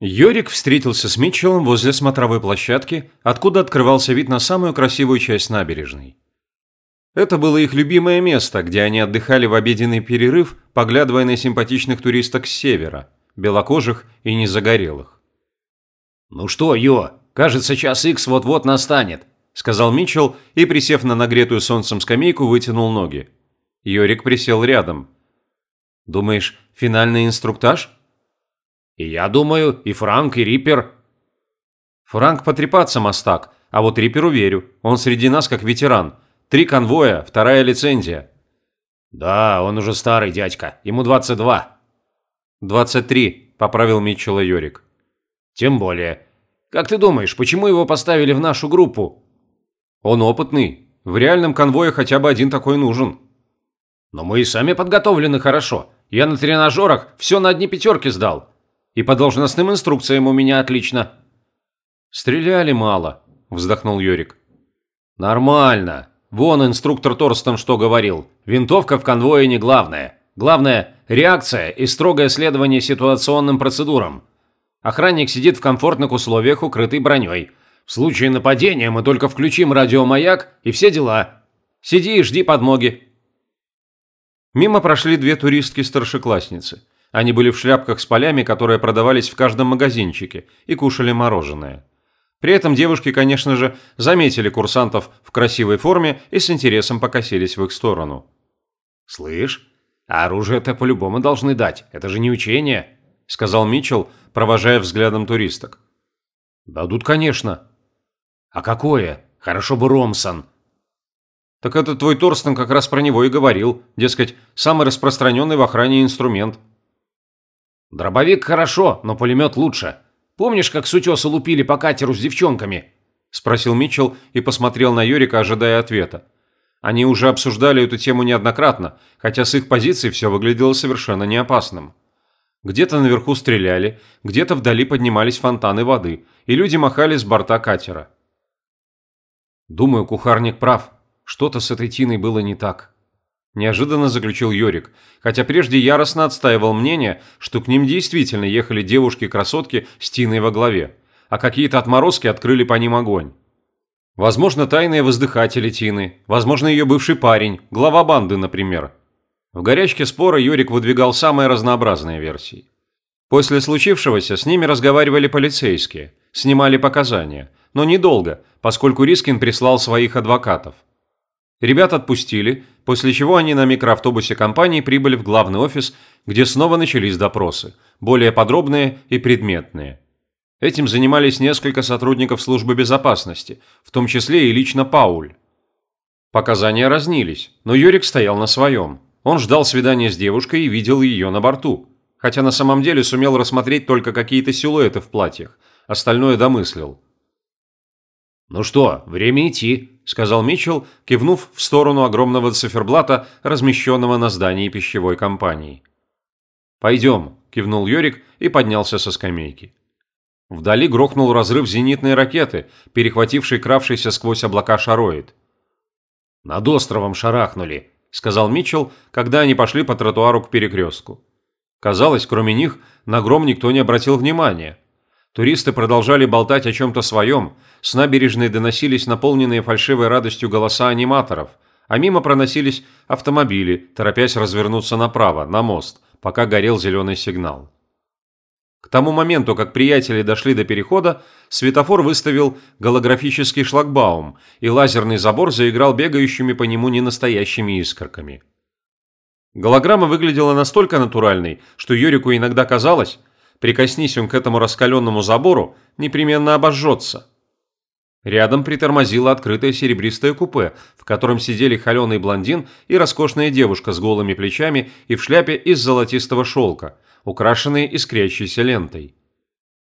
Йорик встретился с Митчеллом возле смотровой площадки, откуда открывался вид на самую красивую часть набережной. Это было их любимое место, где они отдыхали в обеденный перерыв, поглядывая на симпатичных туристок с севера, белокожих и незагорелых. «Ну что, Йо, кажется, час икс вот-вот настанет», – сказал Митчелл и, присев на нагретую солнцем скамейку, вытянул ноги. Йорик присел рядом. «Думаешь, финальный инструктаж?» И я думаю, и Франк, и Риппер. Франк потрепаться мастак, а вот Рипперу верю. Он среди нас как ветеран. Три конвоя, вторая лицензия. Да, он уже старый дядька. Ему 22. 23, поправил Митчелла Йорик. Тем более. Как ты думаешь, почему его поставили в нашу группу? Он опытный. В реальном конвое хотя бы один такой нужен. Но мы и сами подготовлены хорошо. Я на тренажерах все на одни пятерки сдал. И по должностным инструкциям у меня отлично». «Стреляли мало», – вздохнул Йорик. «Нормально. Вон инструктор Торстон что говорил. Винтовка в конвое не главное. Главное – реакция и строгое следование ситуационным процедурам. Охранник сидит в комфортных условиях, укрытый броней. В случае нападения мы только включим радиомаяк и все дела. Сиди и жди подмоги». Мимо прошли две туристки-старшеклассницы – они были в шляпках с полями, которые продавались в каждом магазинчике, и кушали мороженое. При этом девушки, конечно же, заметили курсантов в красивой форме и с интересом покосились в их сторону. «Слышь, а оружие-то по-любому должны дать, это же не учение», – сказал Митчелл, провожая взглядом туристок. «Дадут, конечно». «А какое? Хорошо бы Ромсон». «Так это твой Торстен как раз про него и говорил, дескать, самый распространенный в охране инструмент». «Дробовик хорошо, но пулемет лучше. Помнишь, как с утеса лупили по катеру с девчонками?» – спросил Митчелл и посмотрел на Юрика, ожидая ответа. Они уже обсуждали эту тему неоднократно, хотя с их позиции все выглядело совершенно неопасным. Где-то наверху стреляли, где-то вдали поднимались фонтаны воды, и люди махали с борта катера. Думаю, кухарник прав. Что-то с этой Тиной было не так. Неожиданно заключил Йорик, хотя прежде яростно отстаивал мнение, что к ним действительно ехали девушки-красотки с Тиной во главе, а какие-то отморозки открыли по ним огонь. Возможно, тайные воздыхатели Тины, возможно, ее бывший парень, глава банды, например. В горячке спора Йорик выдвигал самые разнообразные версии. После случившегося с ними разговаривали полицейские, снимали показания, но недолго, поскольку Рискин прислал своих адвокатов. Ребят отпустили, после чего они на микроавтобусе компании прибыли в главный офис, где снова начались допросы, более подробные и предметные. Этим занимались несколько сотрудников службы безопасности, в том числе и лично Пауль. Показания разнились, но Юрик стоял на своем. Он ждал свидания с девушкой и видел ее на борту, хотя на самом деле сумел рассмотреть только какие-то силуэты в платьях, остальное домыслил. «Ну что, время идти», сказал Митчелл, кивнув в сторону огромного циферблата, размещенного на здании пищевой компании. «Пойдем», – кивнул Йорик и поднялся со скамейки. Вдали грохнул разрыв зенитной ракеты, перехвативший кравшийся сквозь облака шароид. «Над островом шарахнули», – сказал Митчелл, когда они пошли по тротуару к перекрестку. Казалось, кроме них, на гром никто не обратил внимания. Туристы продолжали болтать о чем-то своем, с набережной доносились наполненные фальшивой радостью голоса аниматоров, а мимо проносились автомобили, торопясь развернуться направо, на мост, пока горел зеленый сигнал. К тому моменту, как приятели дошли до перехода, светофор выставил голографический шлагбаум, и лазерный забор заиграл бегающими по нему ненастоящими искорками. Голограмма выглядела настолько натуральной, что Юрику иногда казалось, прикоснись он к этому раскаленному забору, непременно обожжется. Рядом притормозило открытое серебристое купе, в котором сидели холеный блондин и роскошная девушка с голыми плечами и в шляпе из золотистого шелка, украшенной искрящейся лентой.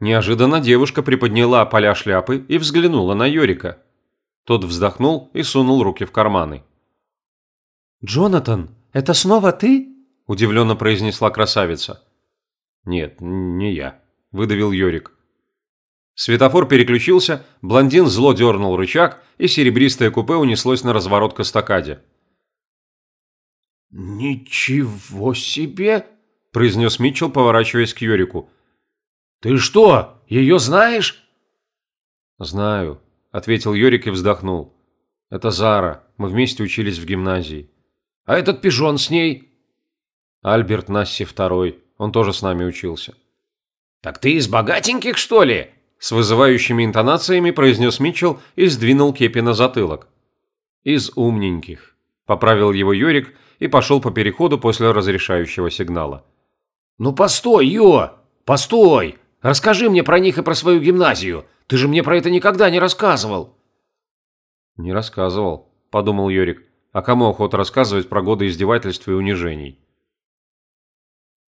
Неожиданно девушка приподняла поля шляпы и взглянула на Йорика. Тот вздохнул и сунул руки в карманы. «Джонатан, это снова ты?» – удивленно произнесла красавица. «Нет, не я», – выдавил Йорик. Светофор переключился, блондин зло дернул рычаг, и серебристое купе унеслось на разворот к эстакаде. «Ничего себе!» – произнес Митчелл, поворачиваясь к Йорику. «Ты что, ее знаешь?» «Знаю», – ответил Йорик и вздохнул. «Это Зара. Мы вместе учились в гимназии». «А этот пижон с ней?» «Альберт Насси второй. Он тоже с нами учился». «Так ты из богатеньких, что ли?» С вызывающими интонациями произнес Митчелл и сдвинул кепи на затылок. «Из умненьких», – поправил его Йорик и пошел по переходу после разрешающего сигнала. «Ну постой, Йо! Постой! Расскажи мне про них и про свою гимназию. Ты же мне про это никогда не рассказывал». «Не рассказывал», – подумал Йорик. «А кому охота рассказывать про годы издевательств и унижений?»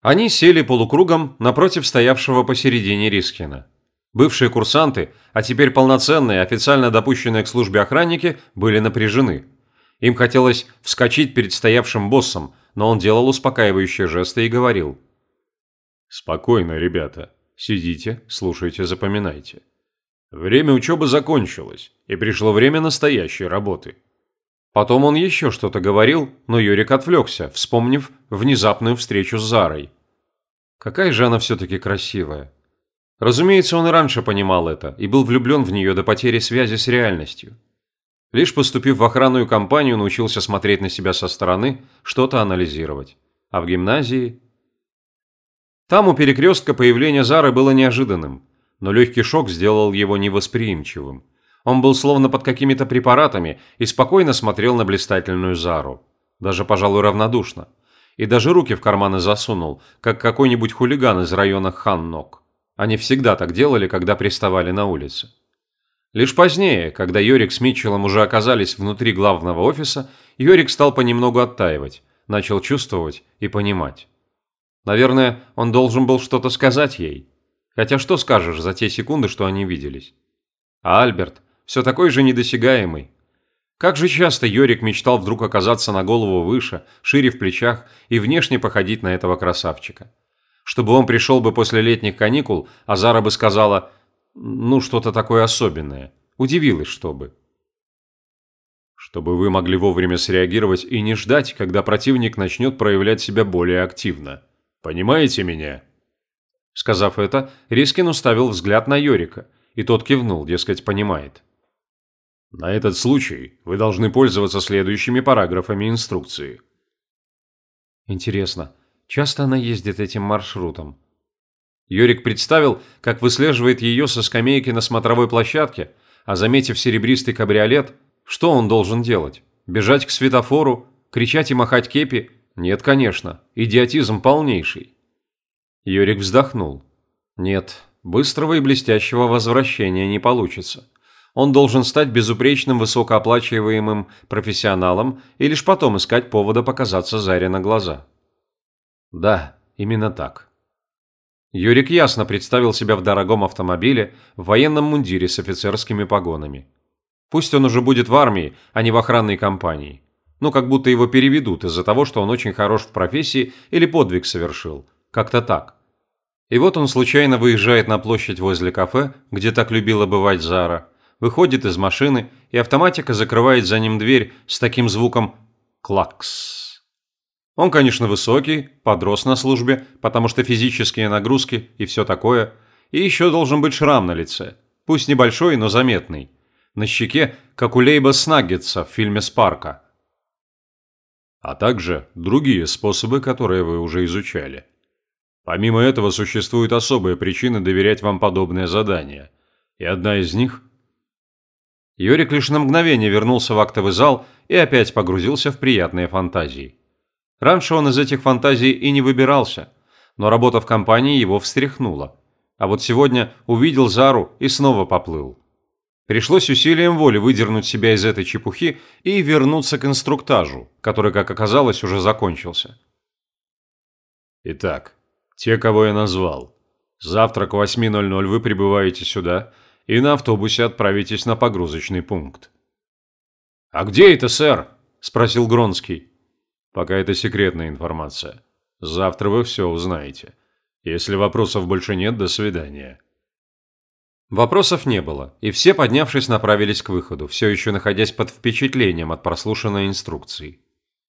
Они сели полукругом напротив стоявшего посередине Рискина. Бывшие курсанты, а теперь полноценные, официально допущенные к службе охранники, были напряжены. Им хотелось вскочить перед стоявшим боссом, но он делал успокаивающие жесты и говорил. «Спокойно, ребята. Сидите, слушайте, запоминайте. Время учебы закончилось, и пришло время настоящей работы». Потом он еще что-то говорил, но Юрик отвлекся, вспомнив внезапную встречу с Зарой. Какая же она все-таки красивая. Разумеется, он и раньше понимал это и был влюблен в нее до потери связи с реальностью. Лишь поступив в охранную компанию, научился смотреть на себя со стороны, что-то анализировать. А в гимназии... Там у перекрестка появление Зары было неожиданным, но легкий шок сделал его невосприимчивым. Он был словно под какими-то препаратами и спокойно смотрел на блистательную Зару. Даже, пожалуй, равнодушно. И даже руки в карманы засунул, как какой-нибудь хулиган из района Ханнок. Они всегда так делали, когда приставали на улице. Лишь позднее, когда Йорик с Митчеллом уже оказались внутри главного офиса, Йорик стал понемногу оттаивать, начал чувствовать и понимать. Наверное, он должен был что-то сказать ей. Хотя что скажешь за те секунды, что они виделись? А Альберт все такой же недосягаемый. Как же часто Йорик мечтал вдруг оказаться на голову выше, шире в плечах и внешне походить на этого красавчика чтобы он пришел бы после летних каникул, а Зара бы сказала «ну, что-то такое особенное», удивилась, чтобы. Чтобы вы могли вовремя среагировать и не ждать, когда противник начнет проявлять себя более активно. Понимаете меня? Сказав это, Рискин уставил взгляд на Йорика, и тот кивнул, дескать, понимает. На этот случай вы должны пользоваться следующими параграфами инструкции. Интересно, Часто она ездит этим маршрутом. Йорик представил, как выслеживает ее со скамейки на смотровой площадке, а заметив серебристый кабриолет, что он должен делать? Бежать к светофору, кричать и махать кепи? Нет, конечно, идиотизм полнейший. Йорик вздохнул. Нет, быстрого и блестящего возвращения не получится. Он должен стать безупречным высокооплачиваемым профессионалом и лишь потом искать повода показаться Заре на глаза. Да, именно так. Юрик ясно представил себя в дорогом автомобиле, в военном мундире с офицерскими погонами. Пусть он уже будет в армии, а не в охранной компании. Ну, как будто его переведут из-за того, что он очень хорош в профессии или подвиг совершил. Как-то так. И вот он случайно выезжает на площадь возле кафе, где так любила бывать Зара, выходит из машины, и автоматика закрывает за ним дверь с таким звуком «клакс». Он, конечно, высокий, подрос на службе, потому что физические нагрузки и все такое. И еще должен быть шрам на лице. Пусть небольшой, но заметный. На щеке, как у Лейба Снаггетса в фильме «Спарка». А также другие способы, которые вы уже изучали. Помимо этого, существуют особые причины доверять вам подобные задания. И одна из них... Юрик лишь на мгновение вернулся в актовый зал и опять погрузился в приятные фантазии. Раньше он из этих фантазий и не выбирался, но работа в компании его встряхнула. А вот сегодня увидел Зару и снова поплыл. Пришлось усилием воли выдернуть себя из этой чепухи и вернуться к инструктажу, который, как оказалось, уже закончился. Итак, те, кого я назвал. Завтра к 8.00 вы прибываете сюда и на автобусе отправитесь на погрузочный пункт. «А где это, сэр?» – спросил Гронский. Пока это секретная информация. Завтра вы все узнаете. Если вопросов больше нет, до свидания. Вопросов не было, и все, поднявшись, направились к выходу, все еще находясь под впечатлением от прослушанной инструкции.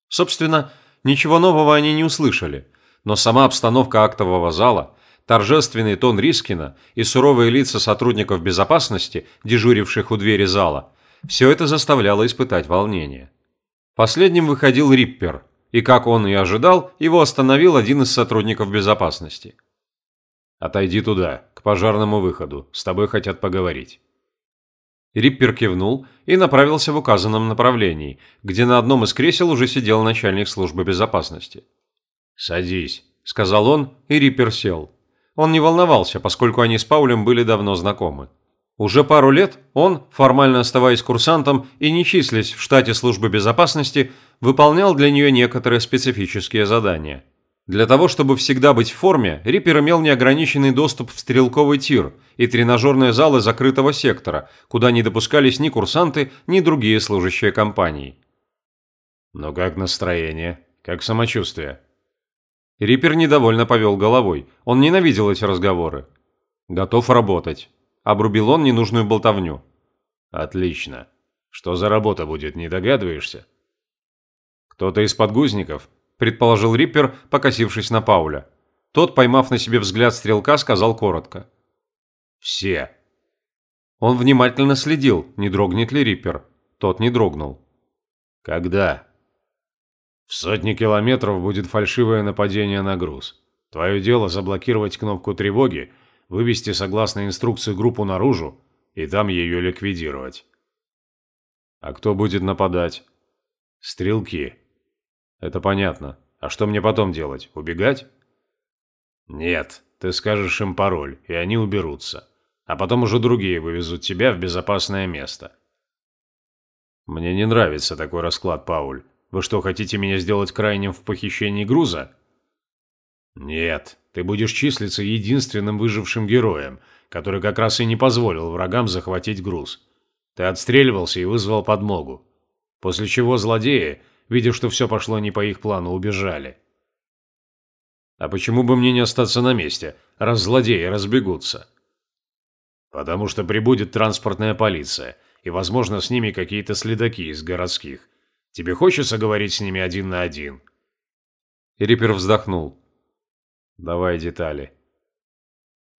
Собственно, ничего нового они не услышали, но сама обстановка актового зала, торжественный тон Рискина и суровые лица сотрудников безопасности, дежуривших у двери зала, все это заставляло испытать волнение. Последним выходил Риппер, и, как он и ожидал, его остановил один из сотрудников безопасности. «Отойди туда, к пожарному выходу, с тобой хотят поговорить». Риппер кивнул и направился в указанном направлении, где на одном из кресел уже сидел начальник службы безопасности. «Садись», – сказал он, и Риппер сел. Он не волновался, поскольку они с Паулем были давно знакомы. Уже пару лет он, формально оставаясь курсантом и не числясь в штате службы безопасности, выполнял для нее некоторые специфические задания – для того, чтобы всегда быть в форме, Риппер имел неограниченный доступ в стрелковый тир и тренажерные залы закрытого сектора, куда не допускались ни курсанты, ни другие служащие компании. «Но как настроение? Как самочувствие?» Риппер недовольно повел головой. Он ненавидел эти разговоры. «Готов работать», – обрубил он ненужную болтовню. «Отлично. Что за работа будет, не догадываешься?» «Кто-то из подгузников?» – предположил Риппер, покосившись на Пауля. Тот, поймав на себе взгляд стрелка, сказал коротко. «Все». Он внимательно следил, не дрогнет ли Риппер. Тот не дрогнул. «Когда?» «В сотни километров будет фальшивое нападение на груз. Твое дело заблокировать кнопку тревоги, вывести согласно инструкции группу наружу и там ее ликвидировать». «А кто будет нападать?» «Стрелки. Это понятно. А что мне потом делать? Убегать? Нет, ты скажешь им пароль, и они уберутся. А потом уже другие вывезут тебя в безопасное место. Мне не нравится такой расклад, Пауль. Вы что, хотите меня сделать крайним в похищении груза? Нет, ты будешь числиться единственным выжившим героем, который как раз и не позволил врагам захватить груз. Ты отстреливался и вызвал подмогу. После чего злодеи видя, что все пошло не по их плану, убежали. А почему бы мне не остаться на месте, раз злодеи разбегутся? Потому что прибудет транспортная полиция, и, возможно, с ними какие-то следаки из городских. Тебе хочется говорить с ними один на один?» Риппер вздохнул. «Давай детали».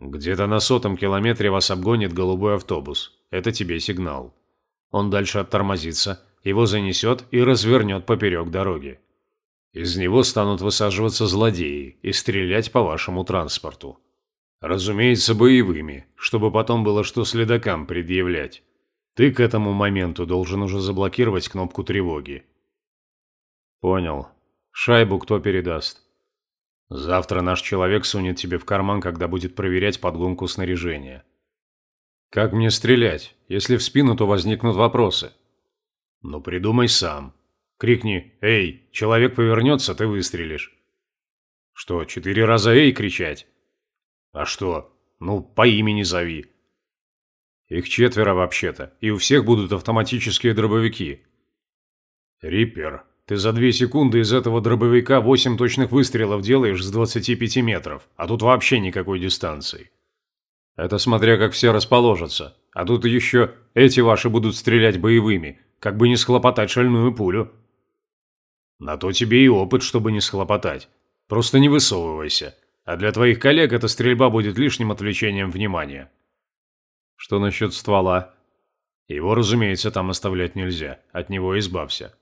«Где-то на сотом километре вас обгонит голубой автобус. Это тебе сигнал. Он дальше оттормозится, его занесет и развернет поперек дороги. Из него станут высаживаться злодеи и стрелять по вашему транспорту. Разумеется, боевыми, чтобы потом было что следакам предъявлять. Ты к этому моменту должен уже заблокировать кнопку тревоги. Понял. Шайбу кто передаст? Завтра наш человек сунет тебе в карман, когда будет проверять подгонку снаряжения. Как мне стрелять? Если в спину, то возникнут вопросы. «Ну придумай сам. Крикни «Эй!» Человек повернется, ты выстрелишь». «Что, четыре раза «Эй!» кричать?» «А что? Ну, по имени зови». «Их четверо вообще-то, и у всех будут автоматические дробовики». «Риппер, ты за две секунды из этого дробовика восемь точных выстрелов делаешь с 25 метров, а тут вообще никакой дистанции». «Это смотря как все расположатся. А тут еще эти ваши будут стрелять боевыми, как бы не схлопотать шальную пулю. На то тебе и опыт, чтобы не схлопотать. Просто не высовывайся. А для твоих коллег эта стрельба будет лишним отвлечением внимания. Что насчет ствола? Его, разумеется, там оставлять нельзя. От него избавься.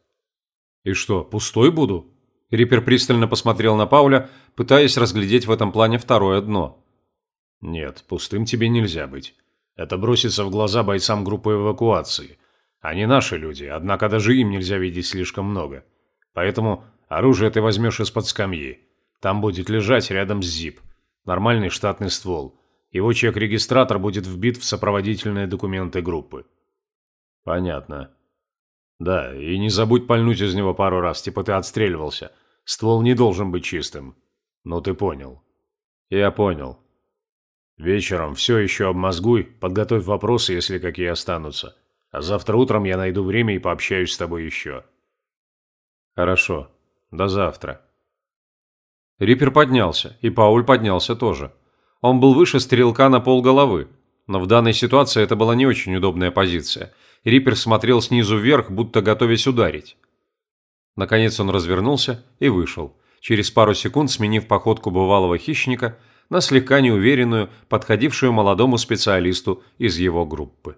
И что, пустой буду? Риппер пристально посмотрел на Пауля, пытаясь разглядеть в этом плане второе дно. Нет, пустым тебе нельзя быть. Это бросится в глаза бойцам группы эвакуации. Они наши люди, однако даже им нельзя видеть слишком много. Поэтому оружие ты возьмешь из-под скамьи. Там будет лежать рядом с ЗИП. Нормальный штатный ствол. Его чек-регистратор будет вбит в сопроводительные документы группы. Понятно. Да, и не забудь пальнуть из него пару раз, типа ты отстреливался. Ствол не должен быть чистым. Ну ты понял. Я понял. Вечером все еще обмозгуй, подготовь вопросы, если какие останутся. А завтра утром я найду время и пообщаюсь с тобой еще. Хорошо. До завтра. Риппер поднялся, и Пауль поднялся тоже. Он был выше стрелка на пол головы, но в данной ситуации это была не очень удобная позиция. Риппер смотрел снизу вверх, будто готовясь ударить. Наконец он развернулся и вышел, через пару секунд сменив походку бывалого хищника, на слегка неуверенную, подходившую молодому специалисту из его группы.